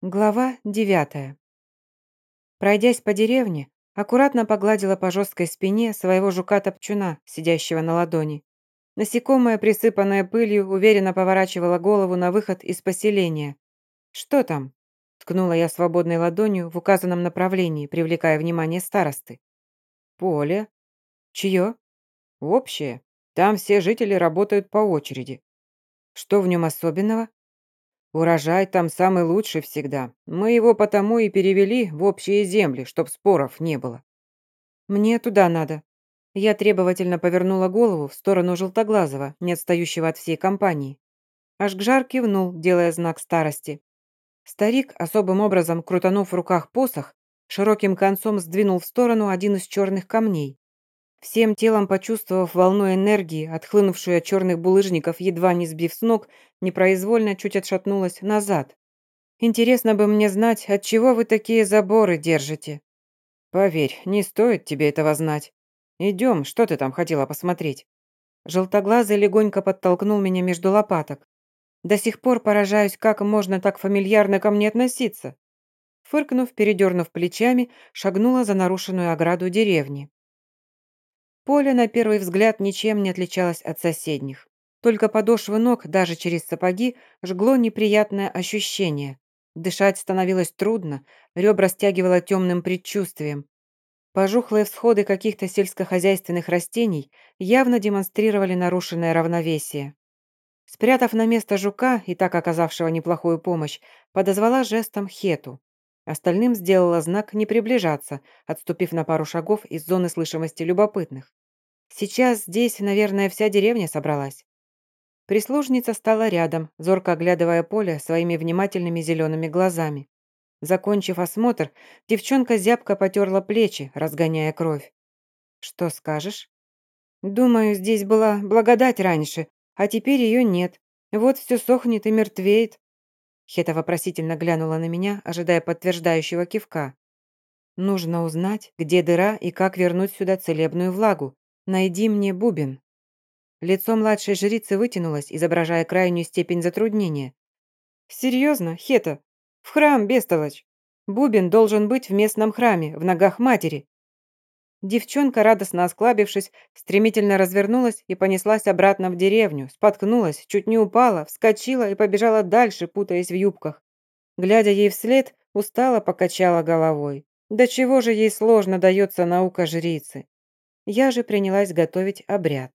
Глава девятая. Пройдясь по деревне, аккуратно погладила по жесткой спине своего жука-топчуна, сидящего на ладони. Насекомое, присыпанное пылью, уверенно поворачивало голову на выход из поселения. «Что там?» – ткнула я свободной ладонью в указанном направлении, привлекая внимание старосты. «Поле. Чье?» «Общее. Там все жители работают по очереди». «Что в нем особенного?» Урожай там самый лучший всегда. Мы его потому и перевели в общие земли, чтоб споров не было. Мне туда надо. Я требовательно повернула голову в сторону Желтоглазого, не отстающего от всей компании. Ашгжар кивнул, делая знак старости. Старик, особым образом крутанув в руках посох, широким концом сдвинул в сторону один из черных камней. Всем телом почувствовав волну энергии, отхлынувшую от черных булыжников, едва не сбив с ног, непроизвольно чуть отшатнулась назад. «Интересно бы мне знать, от чего вы такие заборы держите?» «Поверь, не стоит тебе этого знать. Идем, что ты там хотела посмотреть?» Желтоглазый легонько подтолкнул меня между лопаток. До сих пор поражаюсь, как можно так фамильярно ко мне относиться. Фыркнув, передернув плечами, шагнула за нарушенную ограду деревни. Поле, на первый взгляд, ничем не отличалось от соседних. Только подошвы ног, даже через сапоги, жгло неприятное ощущение. Дышать становилось трудно, ребра стягивало темным предчувствием. Пожухлые всходы каких-то сельскохозяйственных растений явно демонстрировали нарушенное равновесие. Спрятав на место жука, и так оказавшего неплохую помощь, подозвала жестом Хету. Остальным сделала знак не приближаться, отступив на пару шагов из зоны слышимости любопытных. Сейчас здесь, наверное, вся деревня собралась. Прислужница стала рядом, зорко оглядывая поле своими внимательными зелеными глазами. Закончив осмотр, девчонка зябко потерла плечи, разгоняя кровь. «Что скажешь?» «Думаю, здесь была благодать раньше, а теперь ее нет. Вот все сохнет и мертвеет». Хета вопросительно глянула на меня, ожидая подтверждающего кивка. «Нужно узнать, где дыра и как вернуть сюда целебную влагу. «Найди мне бубен». Лицо младшей жрицы вытянулось, изображая крайнюю степень затруднения. «Серьезно, Хета? В храм, бестолочь! Бубен должен быть в местном храме, в ногах матери». Девчонка, радостно осклабившись, стремительно развернулась и понеслась обратно в деревню, споткнулась, чуть не упала, вскочила и побежала дальше, путаясь в юбках. Глядя ей вслед, устало покачала головой. Да чего же ей сложно дается наука жрицы? Я же принялась готовить обряд.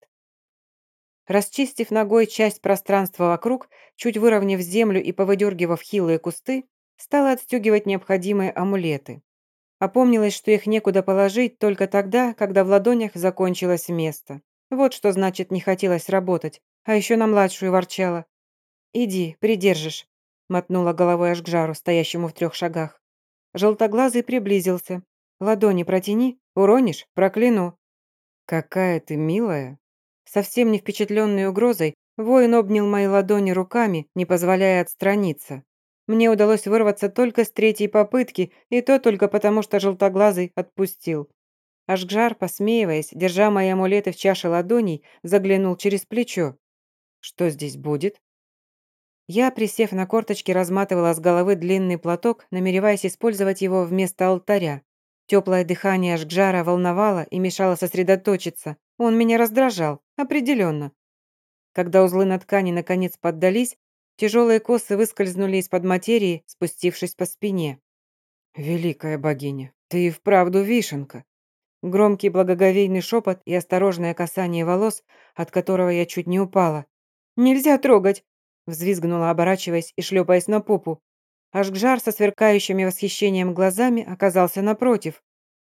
Расчистив ногой часть пространства вокруг, чуть выровняв землю и повыдергивав хилые кусты, стала отстегивать необходимые амулеты. Опомнилась, что их некуда положить только тогда, когда в ладонях закончилось место. Вот что значит не хотелось работать, а еще на младшую ворчала. «Иди, придержишь», — мотнула головой аж к жару, стоящему в трех шагах. Желтоглазый приблизился. «Ладони протяни, уронишь, прокляну». «Какая ты милая!» Совсем не впечатленный угрозой, воин обнял мои ладони руками, не позволяя отстраниться. Мне удалось вырваться только с третьей попытки, и то только потому, что желтоглазый отпустил. Ашгжар, посмеиваясь, держа мои амулеты в чаше ладоней, заглянул через плечо. «Что здесь будет?» Я, присев на корточки, разматывала с головы длинный платок, намереваясь использовать его вместо алтаря. Теплое дыхание Ашгжара волновало и мешало сосредоточиться. Он меня раздражал, определенно. Когда узлы на ткани наконец поддались, тяжелые косы выскользнули из-под материи, спустившись по спине. «Великая богиня, ты и вправду вишенка!» Громкий благоговейный шепот и осторожное касание волос, от которого я чуть не упала. «Нельзя трогать!» взвизгнула, оборачиваясь и шлепаясь на попу. Ашгжар со сверкающими восхищением глазами оказался напротив.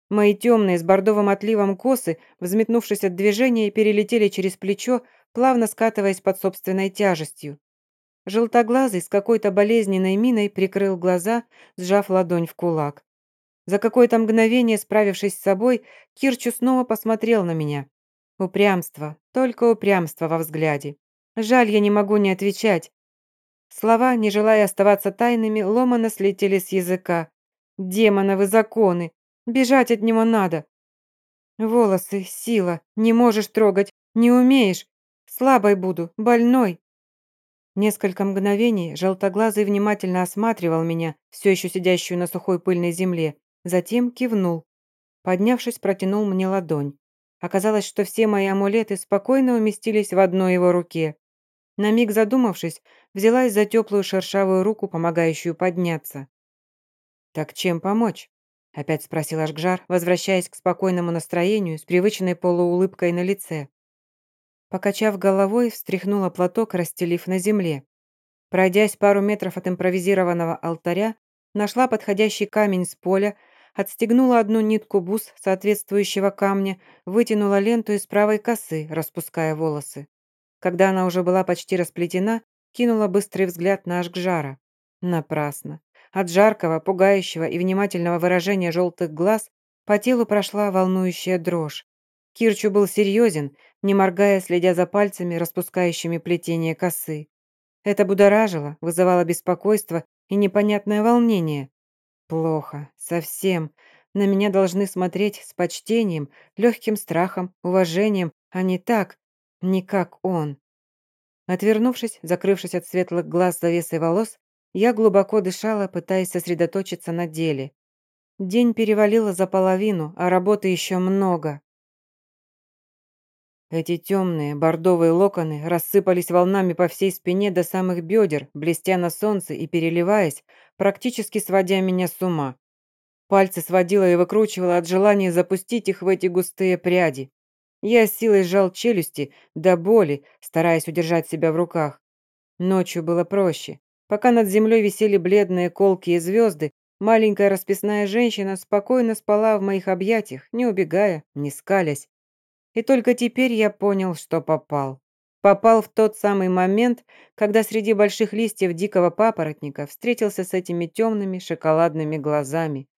Мои темные с бордовым отливом косы, взметнувшись от движения, перелетели через плечо, плавно скатываясь под собственной тяжестью. Желтоглазый с какой-то болезненной миной прикрыл глаза, сжав ладонь в кулак. За какое-то мгновение, справившись с собой, Кирчу снова посмотрел на меня. Упрямство, только упрямство во взгляде. Жаль, я не могу не отвечать. Слова, не желая оставаться тайными, ломано слетели с языка. «Демоновы законы! Бежать от него надо!» «Волосы, сила, не можешь трогать, не умеешь. Слабой буду, больной». Несколько мгновений желтоглазый внимательно осматривал меня, все еще сидящую на сухой пыльной земле, затем кивнул. Поднявшись, протянул мне ладонь. Оказалось, что все мои амулеты спокойно уместились в одной его руке. На миг задумавшись, взялась за теплую шершавую руку, помогающую подняться. «Так чем помочь?» — опять спросил Ашгжар, возвращаясь к спокойному настроению с привычной полуулыбкой на лице. Покачав головой, встряхнула платок, расстелив на земле. Пройдясь пару метров от импровизированного алтаря, нашла подходящий камень с поля, отстегнула одну нитку бус соответствующего камня, вытянула ленту из правой косы, распуская волосы. Когда она уже была почти расплетена, кинула быстрый взгляд на Ашгжара. Напрасно. От жаркого, пугающего и внимательного выражения желтых глаз по телу прошла волнующая дрожь. Кирчу был серьезен, не моргая, следя за пальцами, распускающими плетение косы. Это будоражило, вызывало беспокойство и непонятное волнение. Плохо, совсем. На меня должны смотреть с почтением, легким страхом, уважением, а не так, не как он. Отвернувшись, закрывшись от светлых глаз завесой волос, я глубоко дышала, пытаясь сосредоточиться на деле. День перевалило за половину, а работы еще много. Эти темные бордовые локоны рассыпались волнами по всей спине до самых бедер, блестя на солнце и переливаясь, практически сводя меня с ума. Пальцы сводила и выкручивала от желания запустить их в эти густые пряди. Я с силой сжал челюсти до боли, стараясь удержать себя в руках. Ночью было проще. Пока над землей висели бледные колкие звезды, маленькая расписная женщина спокойно спала в моих объятиях, не убегая, не скалясь. И только теперь я понял, что попал. Попал в тот самый момент, когда среди больших листьев дикого папоротника встретился с этими темными шоколадными глазами.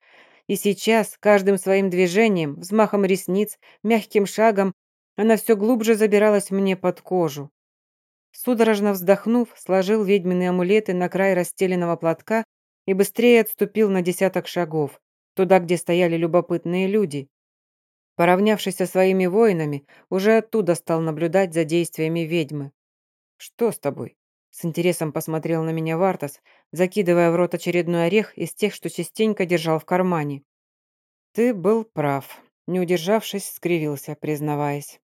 И сейчас, каждым своим движением, взмахом ресниц, мягким шагом, она все глубже забиралась мне под кожу. Судорожно вздохнув, сложил ведьминые амулеты на край расстеленного платка и быстрее отступил на десяток шагов, туда, где стояли любопытные люди. Поравнявшись со своими воинами, уже оттуда стал наблюдать за действиями ведьмы. «Что с тобой?» С интересом посмотрел на меня Вартас, закидывая в рот очередной орех из тех, что частенько держал в кармане. «Ты был прав», — не удержавшись, скривился, признаваясь.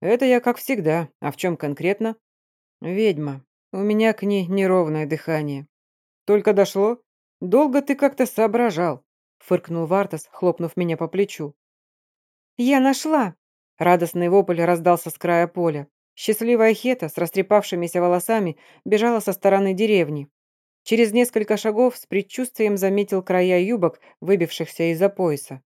«Это я как всегда. А в чем конкретно?» «Ведьма. У меня к ней неровное дыхание». «Только дошло? Долго ты как-то соображал», — фыркнул Вартас, хлопнув меня по плечу. «Я нашла!» Радостный вопль раздался с края поля. Счастливая Хета с растрепавшимися волосами бежала со стороны деревни. Через несколько шагов с предчувствием заметил края юбок, выбившихся из-за пояса.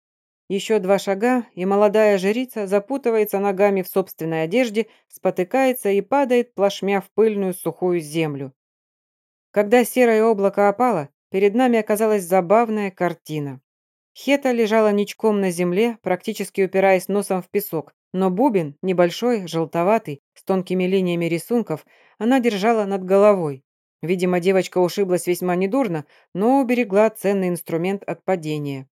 Еще два шага, и молодая жрица запутывается ногами в собственной одежде, спотыкается и падает плашмя в пыльную сухую землю. Когда серое облако опало, перед нами оказалась забавная картина. Хета лежала ничком на земле, практически упираясь носом в песок, но бубен, небольшой, желтоватый, с тонкими линиями рисунков, она держала над головой. Видимо, девочка ушиблась весьма недурно, но уберегла ценный инструмент от падения.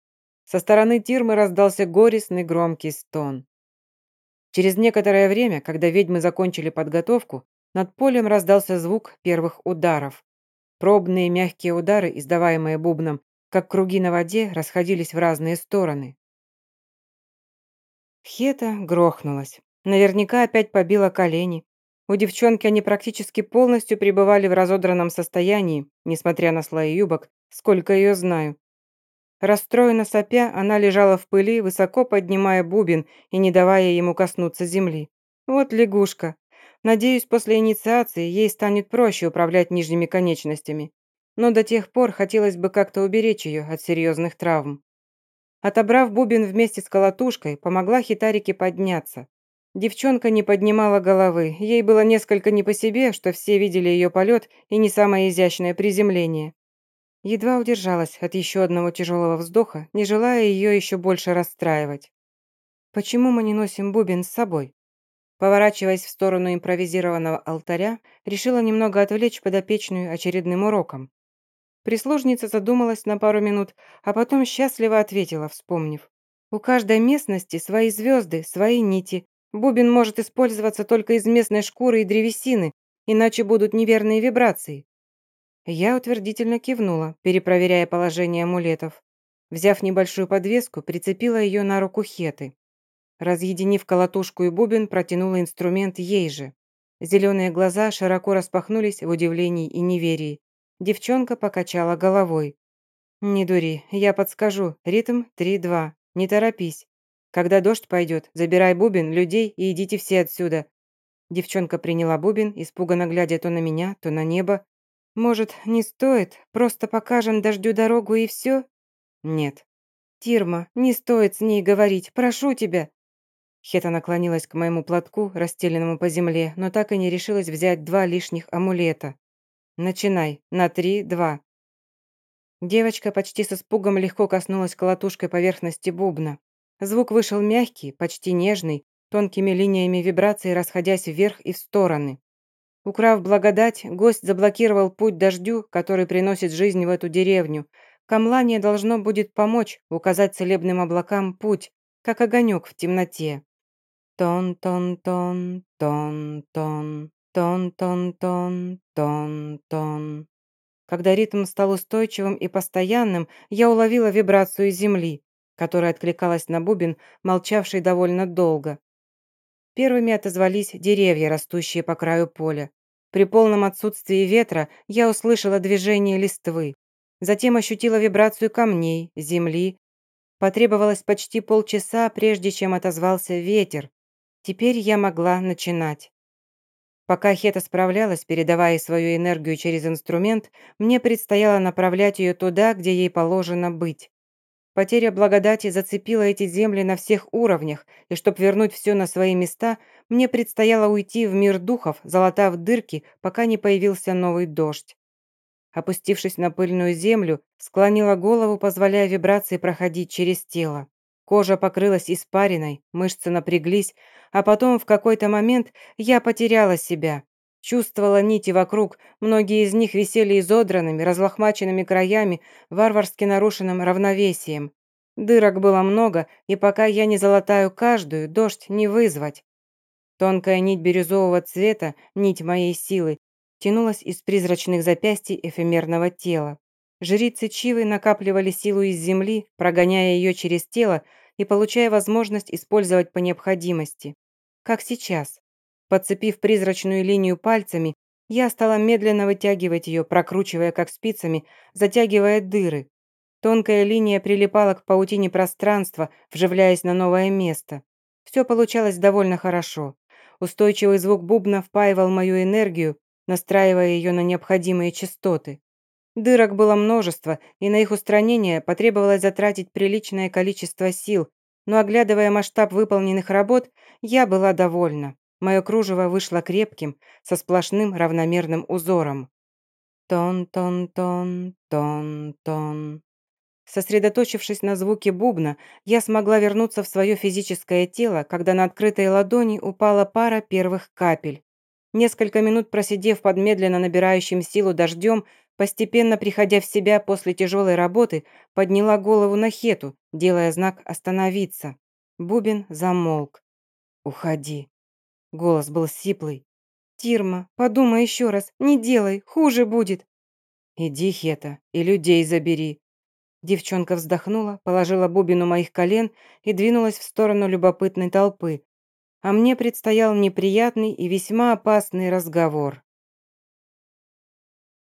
Со стороны Тирмы раздался горестный громкий стон. Через некоторое время, когда ведьмы закончили подготовку, над полем раздался звук первых ударов. Пробные мягкие удары, издаваемые бубном, как круги на воде расходились в разные стороны. Хета грохнулась. Наверняка опять побила колени. У девчонки они практически полностью пребывали в разодранном состоянии, несмотря на слои юбок, сколько ее знаю. Расстроенно сопя, она лежала в пыли, высоко поднимая бубен и не давая ему коснуться земли. Вот лягушка. Надеюсь, после инициации ей станет проще управлять нижними конечностями но до тех пор хотелось бы как-то уберечь ее от серьезных травм. Отобрав бубен вместе с колотушкой, помогла хитарике подняться. Девчонка не поднимала головы, ей было несколько не по себе, что все видели ее полет и не самое изящное приземление. Едва удержалась от еще одного тяжелого вздоха, не желая ее еще больше расстраивать. «Почему мы не носим бубен с собой?» Поворачиваясь в сторону импровизированного алтаря, решила немного отвлечь подопечную очередным уроком. Прислужница задумалась на пару минут, а потом счастливо ответила, вспомнив. «У каждой местности свои звезды, свои нити. Бубен может использоваться только из местной шкуры и древесины, иначе будут неверные вибрации. Я утвердительно кивнула, перепроверяя положение амулетов. Взяв небольшую подвеску, прицепила ее на руку Хеты. Разъединив колотушку и бубен, протянула инструмент ей же. Зеленые глаза широко распахнулись в удивлении и неверии. Девчонка покачала головой. «Не дури, я подскажу. Ритм 3-2. Не торопись. Когда дождь пойдет, забирай бубен, людей и идите все отсюда». Девчонка приняла бубен, испуганно глядя то на меня, то на небо. «Может, не стоит? Просто покажем дождю дорогу и все?» «Нет». «Тирма, не стоит с ней говорить, прошу тебя!» Хета наклонилась к моему платку, расстеленному по земле, но так и не решилась взять два лишних амулета. «Начинай. На три, два». Девочка почти с испугом легко коснулась колотушкой поверхности бубна. Звук вышел мягкий, почти нежный, тонкими линиями вибрации расходясь вверх и в стороны. Украв благодать, гость заблокировал путь дождю, который приносит жизнь в эту деревню. Камлание должно будет помочь указать целебным облакам путь, как огонек в темноте. Тон-тон-тон, тон-тон, тон-тон-тон, тон-тон. Когда ритм стал устойчивым и постоянным, я уловила вибрацию земли, которая откликалась на бубен, молчавший довольно долго. Первыми отозвались деревья, растущие по краю поля. При полном отсутствии ветра я услышала движение листвы. Затем ощутила вибрацию камней, земли. Потребовалось почти полчаса, прежде чем отозвался ветер, Теперь я могла начинать. Пока Хета справлялась, передавая свою энергию через инструмент, мне предстояло направлять ее туда, где ей положено быть. Потеря благодати зацепила эти земли на всех уровнях, и чтобы вернуть все на свои места, мне предстояло уйти в мир духов, залатав дырки, пока не появился новый дождь. Опустившись на пыльную землю, склонила голову, позволяя вибрации проходить через тело. Кожа покрылась испариной, мышцы напряглись, а потом в какой-то момент я потеряла себя. Чувствовала нити вокруг, многие из них висели изодранными, разлохмаченными краями, варварски нарушенным равновесием. Дырок было много, и пока я не залатаю каждую, дождь не вызвать. Тонкая нить бирюзового цвета, нить моей силы, тянулась из призрачных запястий эфемерного тела. Жрицы Чивы накапливали силу из земли, прогоняя ее через тело, и получая возможность использовать по необходимости. Как сейчас. Подцепив призрачную линию пальцами, я стала медленно вытягивать ее, прокручивая как спицами, затягивая дыры. Тонкая линия прилипала к паутине пространства, вживляясь на новое место. Все получалось довольно хорошо. Устойчивый звук бубна впаивал мою энергию, настраивая ее на необходимые частоты. Дырок было множество, и на их устранение потребовалось затратить приличное количество сил, но оглядывая масштаб выполненных работ, я была довольна. Мое кружево вышло крепким, со сплошным равномерным узором. Тон-тон-тон, тон-тон. Сосредоточившись на звуке бубна, я смогла вернуться в свое физическое тело, когда на открытой ладони упала пара первых капель. Несколько минут просидев под медленно набирающим силу дождем, Постепенно приходя в себя после тяжелой работы, подняла голову на Хету, делая знак «Остановиться». Бубен замолк. «Уходи». Голос был сиплый. «Тирма, подумай еще раз, не делай, хуже будет». «Иди, Хета, и людей забери». Девчонка вздохнула, положила бубен у моих колен и двинулась в сторону любопытной толпы. А мне предстоял неприятный и весьма опасный разговор.